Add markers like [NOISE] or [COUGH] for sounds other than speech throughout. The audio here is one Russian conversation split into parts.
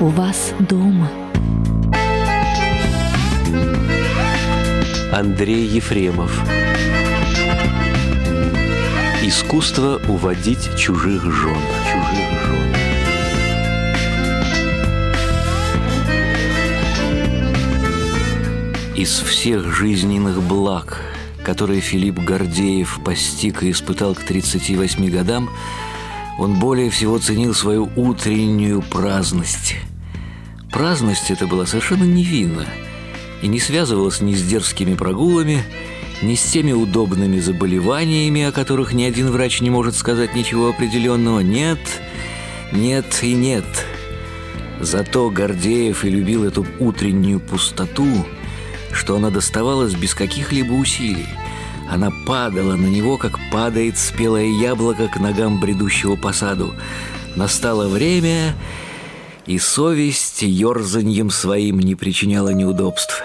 у вас дома. Андрей Ефремов Искусство уводить чужих жен. Из всех жизненных благ, которые Филипп Гордеев постиг и испытал к 38 годам, он более всего ценил свою утреннюю праздность. Праздность эта была совершенно невинна и не связывалась ни с дерзкими прогулами, ни с теми удобными заболеваниями, о которых ни один врач не может сказать ничего определенного. Нет, нет и нет. Зато Гордеев и любил эту утреннюю пустоту – что она доставалась без каких-либо усилий. Она падала на него, как падает спелое яблоко к ногам бредущего по саду. Настало время, и совесть ерзаньем своим не причиняла неудобств.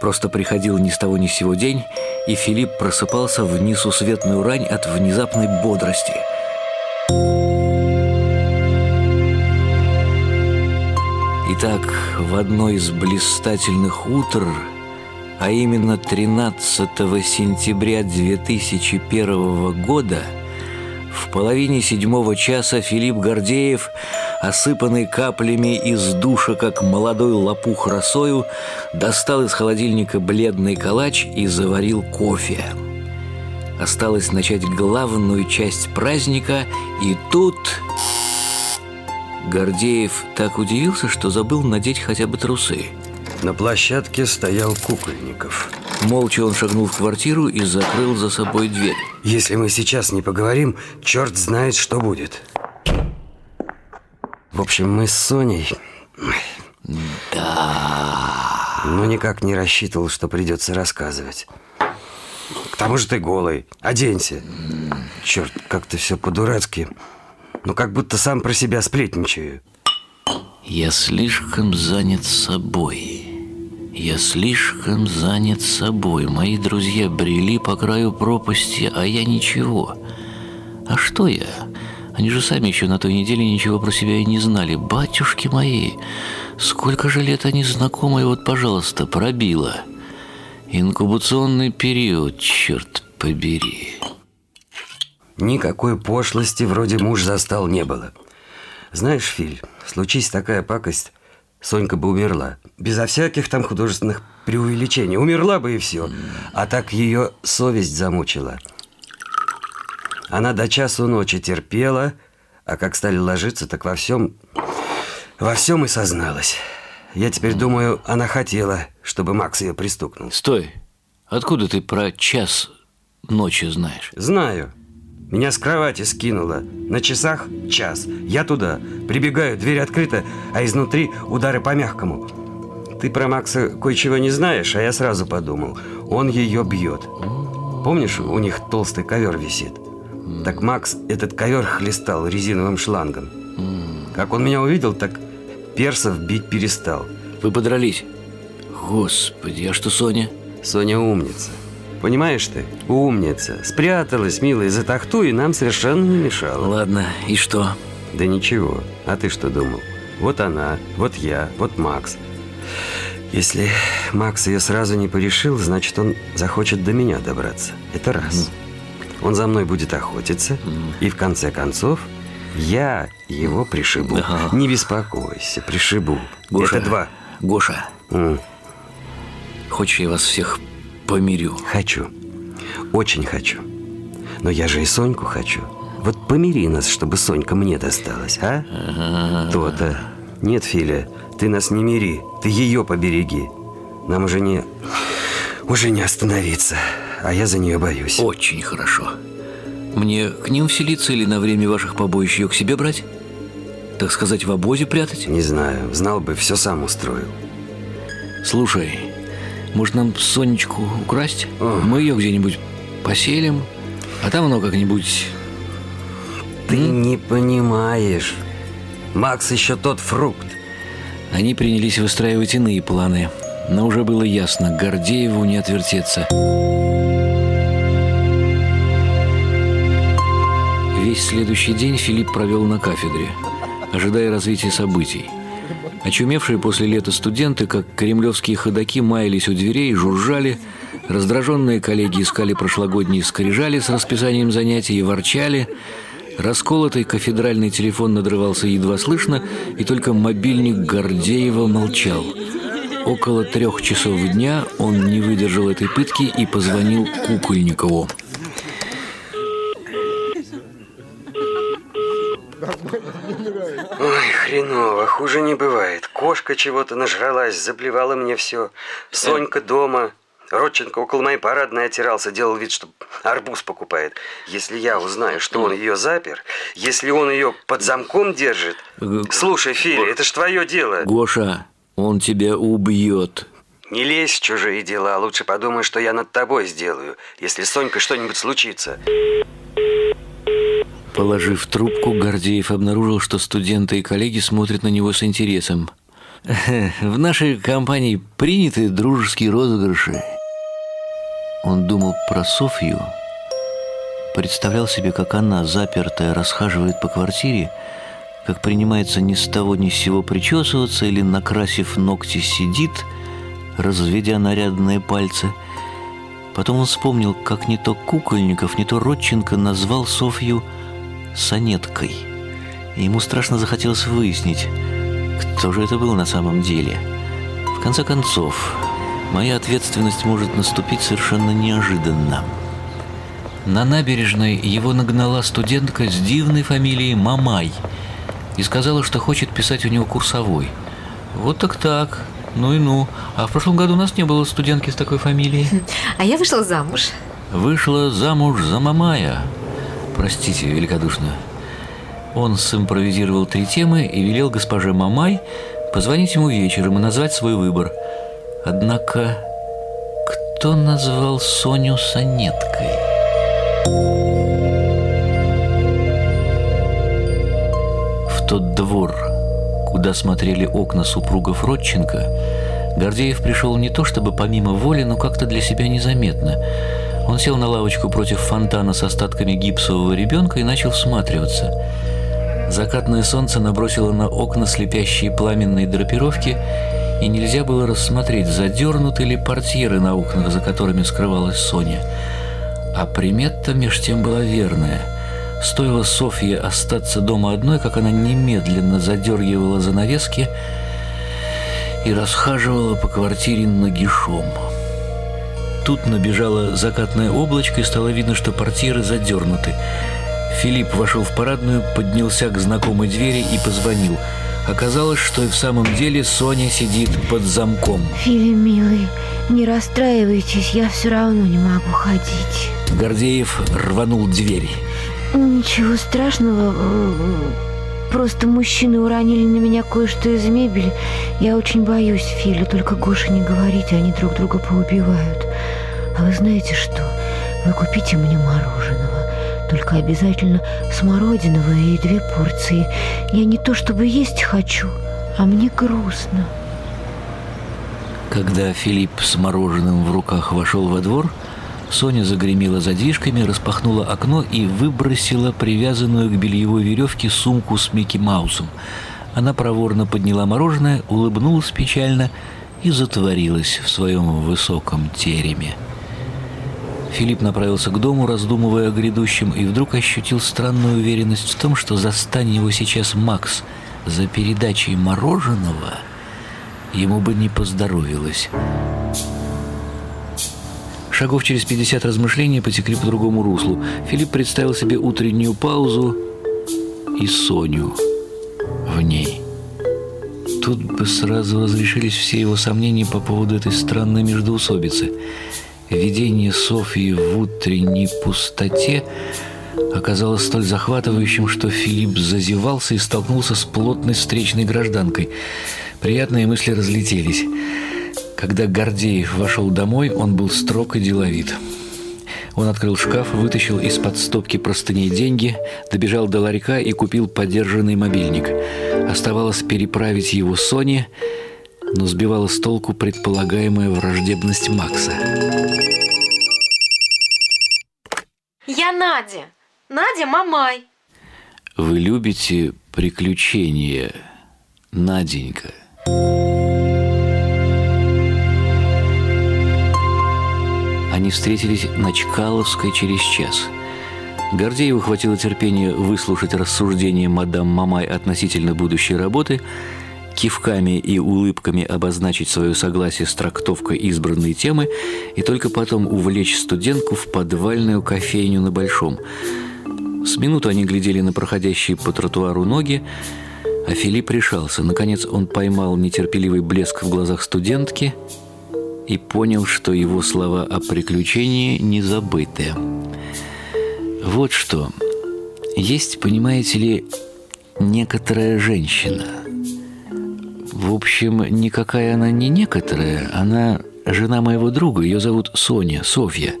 Просто приходил ни с того ни сего день, и Филипп просыпался в несусветную рань от внезапной бодрости. Итак, в одно из блистательных утр а именно 13 сентября 2001 года, в половине седьмого часа Филипп Гордеев, осыпанный каплями из душа, как молодой лопух росою, достал из холодильника бледный калач и заварил кофе. Осталось начать главную часть праздника, и тут... Гордеев так удивился, что забыл надеть хотя бы трусы – на площадке стоял Кукольников. Молча он шагнул в квартиру и закрыл за собой дверь. Если мы сейчас не поговорим, черт знает, что будет. В общем, мы с Соней... Да... Ну, никак не рассчитывал, что придется рассказывать. К тому же ты голый. Оденься. Черт, как-то все по-дурацки. Ну, как будто сам про себя сплетничаю. Я слишком занят собой. Я слишком занят собой. Мои друзья брели по краю пропасти, а я ничего. А что я? Они же сами еще на той неделе ничего про себя и не знали. Батюшки мои, сколько же лет они знакомы, вот, пожалуйста, пробило. Инкубационный период, черт побери. Никакой пошлости вроде муж застал не было. Знаешь, Филь, случись такая пакость, Сонька бы умерла. Безо всяких там художественных преувеличений. Умерла бы и все. А так ее совесть замучила. Она до часу ночи терпела, а как стали ложиться, так во всем... Во всем и созналась. Я теперь думаю, она хотела, чтобы Макс ее пристукнул. Стой. Откуда ты про час ночи знаешь? Знаю. Меня с кровати скинуло. На часах час. Я туда. Прибегаю, дверь открыта, а изнутри удары по мягкому. Ты про Макса кое-чего не знаешь, а я сразу подумал. Он ее бьет. Помнишь, у них толстый ковер висит? Так Макс этот ковер хлестал резиновым шлангом. Как он меня увидел, так персов бить перестал. Вы подрались? Господи, а что Соня? Соня умница. Понимаешь ты? Умница. Спряталась, милая, за тахту и нам совершенно не мешала. Ладно, и что? Да ничего. А ты что думал? Вот она, вот я, вот Макс. Если Макс ее сразу не порешил, значит, он захочет до меня добраться. Это раз. Он за мной будет охотиться, и в конце концов я его пришибу. Ага. Не беспокойся, пришибу. Гоша, Это два. Гоша, М, хочешь я вас всех помирю? Хочу. Очень хочу. Но я же и Соньку хочу. Вот помири нас, чтобы Сонька мне досталась, а? То-то. Нет, Филя, ты нас не мири. Ты ее побереги. Нам уже не... Уже не остановиться. А я за нее боюсь. Очень хорошо. Мне к ним вселиться или на время ваших побоищ ее к себе брать? Так сказать, в обозе прятать? Не знаю. Знал бы, все сам устроил. Слушай, может нам Сонечку украсть? О. Мы ее где-нибудь поселим, а там оно как-нибудь... Ты не понимаешь. Макс еще тот фрукт. Они принялись выстраивать иные планы, но уже было ясно, Гордееву не отвертеться. Весь следующий день Филипп провел на кафедре, ожидая развития событий. Очумевшие после лета студенты, как кремлевские ходаки, маялись у дверей, жужжали. Раздраженные коллеги искали прошлогодние скрижали с расписанием занятий и ворчали. Расколотый кафедральный телефон надрывался едва слышно, и только мобильник Гордеева молчал. Около трех часов дня он не выдержал этой пытки и позвонил Кукольникову. Ой, хреново, хуже не бывает. Кошка чего-то нажралась, заплевала мне все. Сонька дома. Родченко около моей парадной отирался, делал вид, что арбуз покупает. Если я узнаю, что он ее запер, если он ее под замком держит... Слушай, Филя, это ж твое дело. Гоша, он тебя убьет. Не лезь в чужие дела, лучше подумай, что я над тобой сделаю, если с Сонькой что-нибудь случится. Положив трубку, Гордеев обнаружил, что студенты и коллеги смотрят на него с интересом. [LAUGHS] В нашей компании приняты дружеские розыгрыши. Он думал про Софью, представлял себе, как она, запертая, расхаживает по квартире, как принимается ни с того ни с сего причесываться или, накрасив ногти, сидит, разведя нарядные пальцы. Потом он вспомнил, как не то Кукольников, не то Родченко назвал Софью Санеткой. И ему страшно захотелось выяснить, кто же это был на самом деле. В конце концов, моя ответственность может наступить совершенно неожиданно. На набережной его нагнала студентка с дивной фамилией Мамай и сказала, что хочет писать у него курсовой. Вот так так. Ну и ну. А в прошлом году у нас не было студентки с такой фамилией. А я вышла замуж. Вышла замуж за Мамая. Простите великодушно. Он симпровизировал три темы и велел госпоже Мамай позвонить ему вечером и назвать свой выбор. Однако, кто назвал Соню Санеткой? В тот двор, куда смотрели окна супругов Родченко, Гордеев пришел не то чтобы помимо воли, но как-то для себя незаметно. Он сел на лавочку против фонтана с остатками гипсового ребенка и начал всматриваться. Закатное солнце набросило на окна слепящие пламенные драпировки, и нельзя было рассмотреть, задернуты ли портьеры на окнах, за которыми скрывалась Соня. А примета меж тем была верная. Стоило Софье остаться дома одной, как она немедленно задергивала занавески и расхаживала по квартире нагишом. Тут набежало закатное облачко, и стало видно, что портьеры задернуты. Филипп вошел в парадную, поднялся к знакомой двери и позвонил. Оказалось, что и в самом деле Соня сидит под замком. Филя, милый, не расстраивайтесь, я все равно не могу ходить. Гордеев рванул дверь. Ничего страшного, просто мужчины уронили на меня кое-что из мебели. Я очень боюсь, Филя, только Гоша не говорите, они друг друга поубивают. А вы знаете что? Вы купите мне мороженого. Только обязательно смородиного и две порции. Я не то чтобы есть хочу, а мне грустно. Когда Филипп с мороженым в руках вошел во двор, Соня загремела задвижками, распахнула окно и выбросила привязанную к бельевой веревке сумку с Микки Маусом. Она проворно подняла мороженое, улыбнулась печально и затворилась в своем высоком тереме. Филипп направился к дому, раздумывая о грядущем, и вдруг ощутил странную уверенность в том, что застань его сейчас Макс за передачей мороженого, ему бы не поздоровилось. Шагов через 50 размышлений потекли по другому руслу. Филипп представил себе утреннюю паузу и Соню в ней. Тут бы сразу разрешились все его сомнения по поводу этой странной междоусобицы. Видение Софии в утренней пустоте оказалось столь захватывающим, что Филипп зазевался и столкнулся с плотной встречной гражданкой. Приятные мысли разлетелись. Когда Гордеев вошел домой, он был строг и деловит. Он открыл шкаф, вытащил из-под стопки простыней деньги, добежал до ларька и купил подержанный мобильник. Оставалось переправить его Соне, но сбивала с толку предполагаемая враждебность Макса. Я Надя. Надя Мамай. Вы любите приключения, Наденька. Встретились на Чкаловской через час. Гордееву хватило терпения выслушать рассуждения мадам Мамай относительно будущей работы, кивками и улыбками обозначить свое согласие с трактовкой избранной темы и только потом увлечь студентку в подвальную кофейню на Большом. С минуту они глядели на проходящие по тротуару ноги, а Филипп решался. Наконец он поймал нетерпеливый блеск в глазах студентки и понял, что его слова о приключении не забыты. Вот что. Есть, понимаете ли, некоторая женщина. В общем, никакая она не некоторая, она жена моего друга, ее зовут Соня, Софья.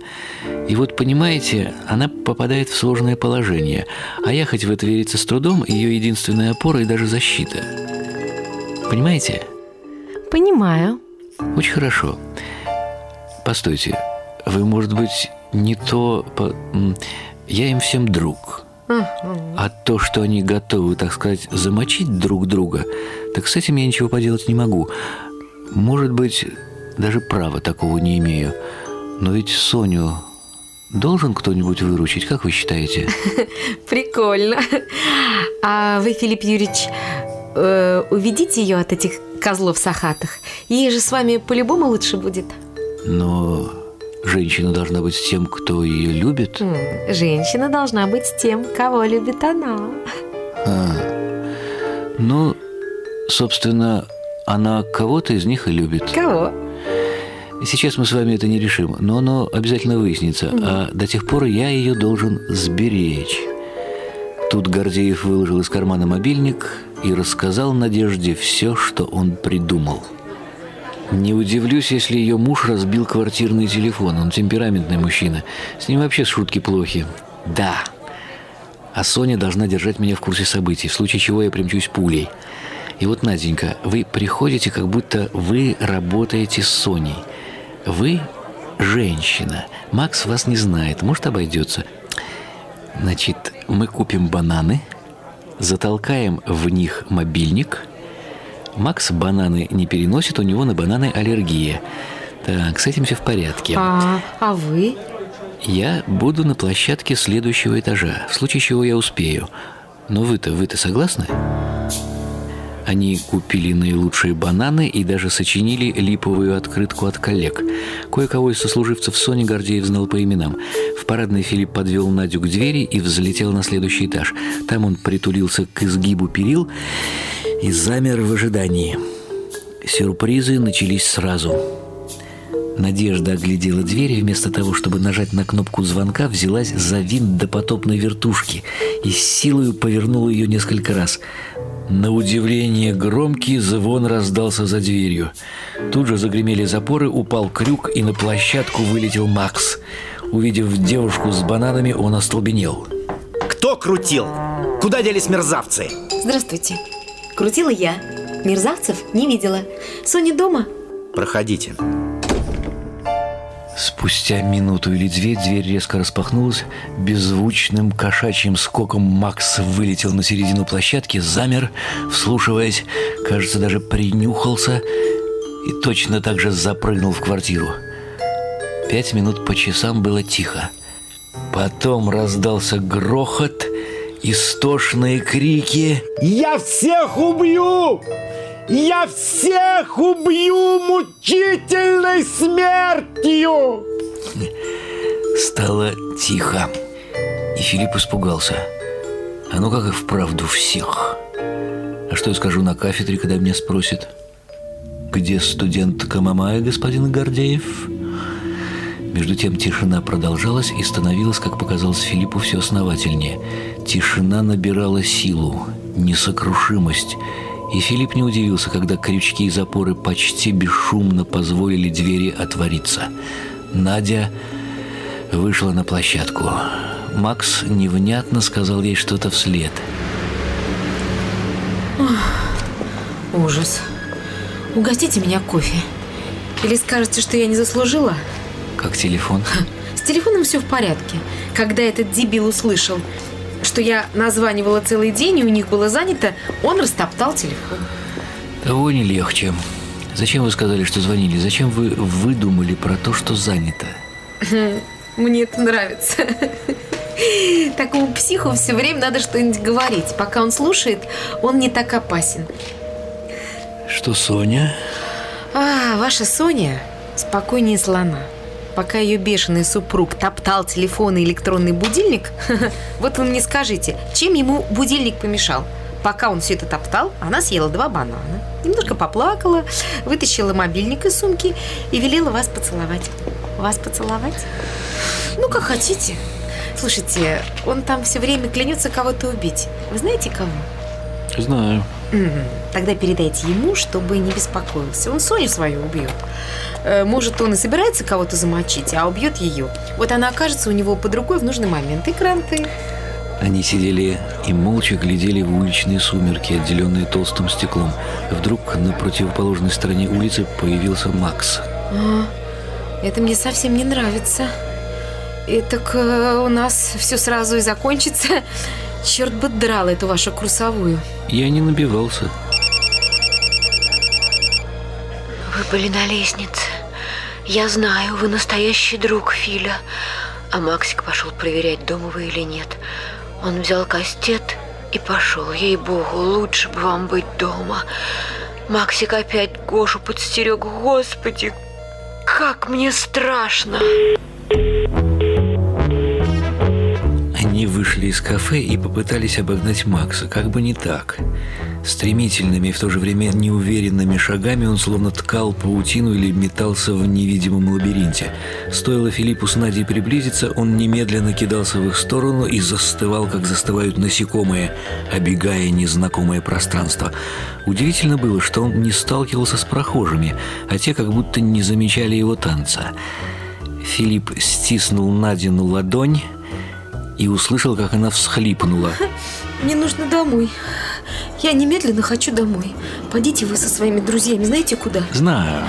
И вот, понимаете, она попадает в сложное положение, а я, хоть в это верится с трудом, ее единственная опора и даже защита. Понимаете? Понимаю. Очень хорошо. Постойте, вы, может быть, не то... По... Я им всем друг. А то, что они готовы, так сказать, замочить друг друга, так с этим я ничего поделать не могу. Может быть, даже права такого не имею. Но ведь Соню должен кто-нибудь выручить, как вы считаете? [LAUGHS] Прикольно. А вы, Филипп Юрьевич, э, уведите ее от этих козлов сахатых. Ей же с вами по-любому лучше будет. Но женщина должна быть с тем, кто ее любит. Женщина должна быть с тем, кого любит она. А. Ну, собственно, она кого-то из них и любит. Кого? Сейчас мы с вами это не решим, но оно обязательно выяснится. А до тех пор я ее должен сберечь. Тут Гордеев выложил из кармана мобильник и рассказал Надежде все, что он придумал. Не удивлюсь, если ее муж разбил квартирный телефон. Он темпераментный мужчина. С ним вообще шутки плохи. Да. А Соня должна держать меня в курсе событий, в случае чего я примчусь пулей. И вот, Наденька, вы приходите, как будто вы работаете с Соней. Вы женщина. Макс вас не знает, может, обойдется. Значит, мы купим бананы, затолкаем в них мобильник. Макс бананы не переносит, у него на бананы аллергия. Так, с этим все в порядке. А, а вы? Я буду на площадке следующего этажа, в случае чего я успею. Но вы-то, вы-то согласны? Они купили наилучшие бананы и даже сочинили липовую открытку от коллег. Кое-кого из сослуживцев Сони Гордеев знал по именам. В парадной Филипп подвел Надю к двери и взлетел на следующий этаж. Там он притулился к изгибу перил и замер в ожидании. Сюрпризы начались сразу. Надежда оглядела дверь и вместо того, чтобы нажать на кнопку звонка, взялась за винт допотопной вертушки и с силой повернула ее несколько раз. На удивление громкий звон раздался за дверью. Тут же загремели запоры, упал крюк, и на площадку вылетел Макс. Увидев девушку с бананами, он остолбенел. Кто крутил? Куда делись мерзавцы? Здравствуйте. Крутила я. Мерзавцев не видела. Соня дома? Проходите. Спустя минуту или две дверь резко распахнулась. Беззвучным кошачьим скоком Макс вылетел на середину площадки, замер, вслушиваясь, кажется, даже принюхался и точно так же запрыгнул в квартиру. Пять минут по часам было тихо. Потом раздался грохот, истошные крики. Я всех убью! Я всех убью мучительной смертью! Стало тихо. И Филипп испугался. А ну как и вправду всех. А что я скажу на кафедре, когда меня спросят? Где студент Камамая, господин Гордеев? Между тем тишина продолжалась и становилась, как показалось Филиппу, все основательнее. Тишина набирала силу, несокрушимость. И Филипп не удивился, когда крючки и запоры почти бесшумно позволили двери отвориться. Надя вышла на площадку. Макс невнятно сказал ей что-то вслед. Ужас. Угостите меня кофе. Или скажете, что я не заслужила? Как телефон? С телефоном все в порядке. Когда этот дебил услышал, что я названивала целый день, и у них было занято, он растоптал телефон. Того не легче. Зачем вы сказали, что звонили? Зачем вы выдумали про то, что занято? Мне это нравится. [LAUGHS] Такому психу все время надо что-нибудь говорить. Пока он слушает, он не так опасен. Что, Соня? А, ваша Соня спокойнее слона. Пока ее бешеный супруг топтал телефон и электронный будильник, [LAUGHS] вот вы мне скажите, чем ему будильник помешал? Пока он все это топтал, она съела два банана, немножко поплакала, вытащила мобильник из сумки и велела вас поцеловать. Вас поцеловать? Ну, как хотите. Слушайте, он там все время клянется кого-то убить. Вы знаете кого? Знаю. Тогда передайте ему, чтобы не беспокоился. Он Соню свою убьет. Э, Может, он и собирается кого-то замочить, а убьет ее. Вот она окажется у него под рукой в нужный момент. И кранты. Они сидели и молча глядели в уличные сумерки, отделенные толстым стеклом. Вдруг на противоположной стороне улицы появился Макс. А, это мне совсем не нравится. И так э, у нас все сразу и закончится. Черт бы драл эту вашу курсовую. Я не набивался. Вы были на лестнице. Я знаю, вы настоящий друг Филя. А Максик пошел проверять, дома вы или нет. Он взял кастет и пошел. Ей-богу, лучше бы вам быть дома. Максик опять Гошу подстерег. Господи, как мне страшно. Вышли из кафе и попытались обогнать Макса, как бы не так. Стремительными и в то же время неуверенными шагами он словно ткал паутину или метался в невидимом лабиринте. Стоило Филиппу с Надей приблизиться, он немедленно кидался в их сторону и застывал, как застывают насекомые, обегая незнакомое пространство. Удивительно было, что он не сталкивался с прохожими, а те как будто не замечали его танца. Филипп стиснул Надину ладонь и услышал, как она всхлипнула. [LAUGHS] Мне нужно домой. Я немедленно хочу домой. Пойдите вы со своими друзьями, знаете куда? «Знаю».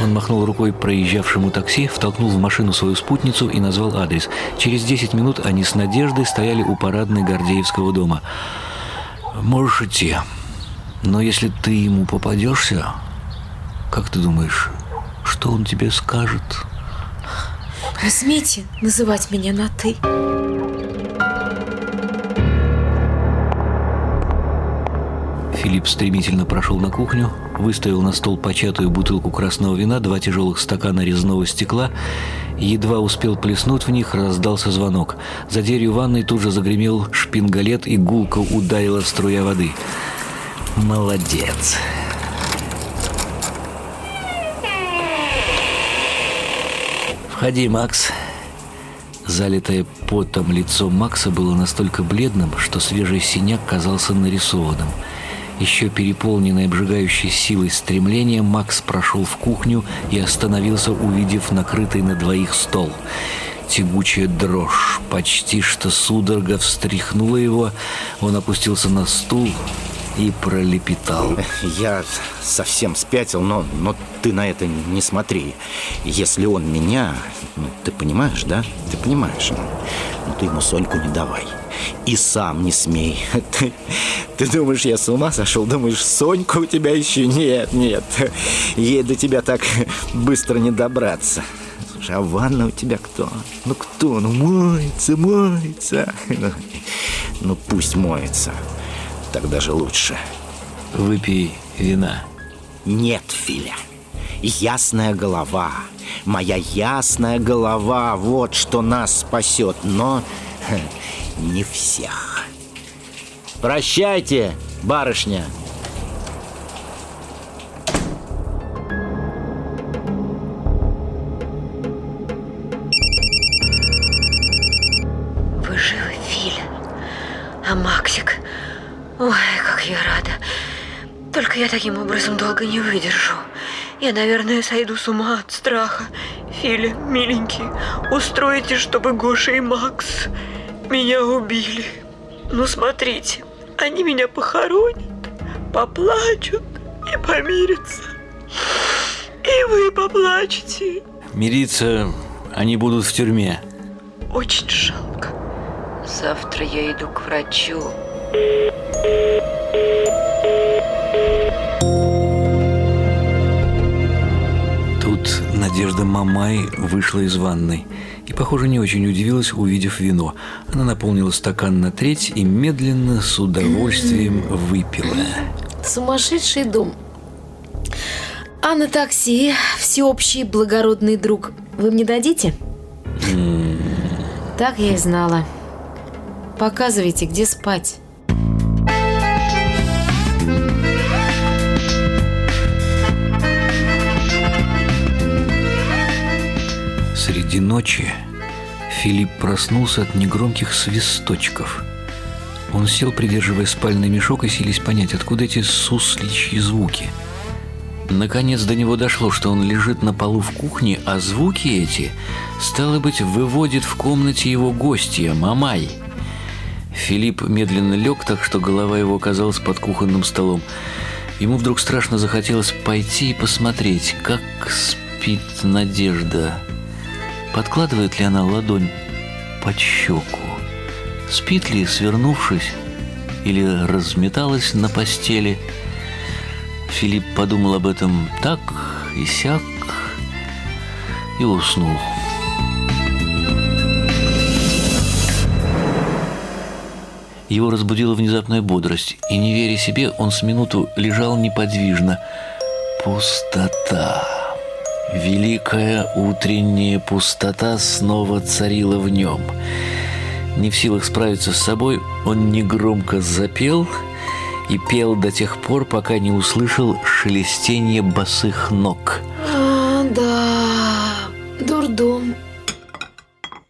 Он махнул рукой проезжавшему такси, втолкнул в машину свою спутницу и назвал адрес. Через 10 минут они с Надеждой стояли у парадной Гордеевского дома. «Можешь идти. Но если ты ему попадешься, как ты думаешь, что он тебе скажет?» Смейте называть меня на «ты». Филипп стремительно прошел на кухню, выставил на стол початую бутылку красного вина, два тяжелых стакана резного стекла. Едва успел плеснуть в них, раздался звонок. За дверью ванной тут же загремел шпингалет и гулко ударила струя воды. «Молодец!» «Входи, Макс!» Залитое потом лицо Макса было настолько бледным, что свежий синяк казался нарисованным. Еще переполненный обжигающей силой стремления, Макс прошел в кухню и остановился, увидев накрытый на двоих стол. Тягучая дрожь, почти что судорога встряхнула его. Он опустился на стул и пролепетал. Я совсем спятил, но, но ты на это не смотри. Если он меня, ну, ты понимаешь, да? Ты понимаешь, ну, ну, ты ему Соньку не давай. И сам не смей. [LAUGHS] Ты, ты думаешь, я с ума сошел? Думаешь, Сонька у тебя еще? Нет, нет. Ей до тебя так быстро не добраться. Слушай, а ванна у тебя кто? Ну кто? Ну моется, моется. [LAUGHS] Ну пусть моется. Так даже лучше. «Выпей вина». Нет, Филя. Ясная голова. Моя ясная голова. Вот что нас спасет. Но [LAUGHS] не всех. Прощайте, барышня. Таким образом долго не выдержу. Я, наверное, сойду с ума от страха. Филя, миленький, устройте, чтобы Гоша и Макс меня убили. Ну, смотрите, они меня похоронят, поплачут и помирятся. И вы поплачете. Мириться они будут в тюрьме. Очень жалко. Завтра я иду к врачу. Надежда Мамай вышла из ванной и, похоже, не очень удивилась, увидев вино. Она наполнила стакан на треть и медленно, с удовольствием выпила. Сумасшедший дом. А на такси всеобщий благородный друг вы мне дадите? Так я и знала. Показывайте, где спать. Среди ночи Филипп проснулся от негромких свисточков. Он сел, придерживая спальный мешок, и сились понять, откуда эти сусличьи звуки. Наконец до него дошло, что он лежит на полу в кухне, а звуки эти, стало быть, выводит в комнате его гостья, Мамай. Филипп медленно лег, так что голова его оказалась под кухонным столом. Ему вдруг страшно захотелось пойти и посмотреть, как спит Надежда. Подкладывает ли она ладонь под щеку? Спит ли, свернувшись, или разметалась на постели? Филипп подумал об этом так и сяк и уснул. Его разбудила внезапная бодрость, и, не веря себе, он с минуту лежал неподвижно. Пустота. Великая утренняя пустота снова царила в нем. Не в силах справиться с собой, он негромко запел и пел до тех пор, пока не услышал шелестение босых ног –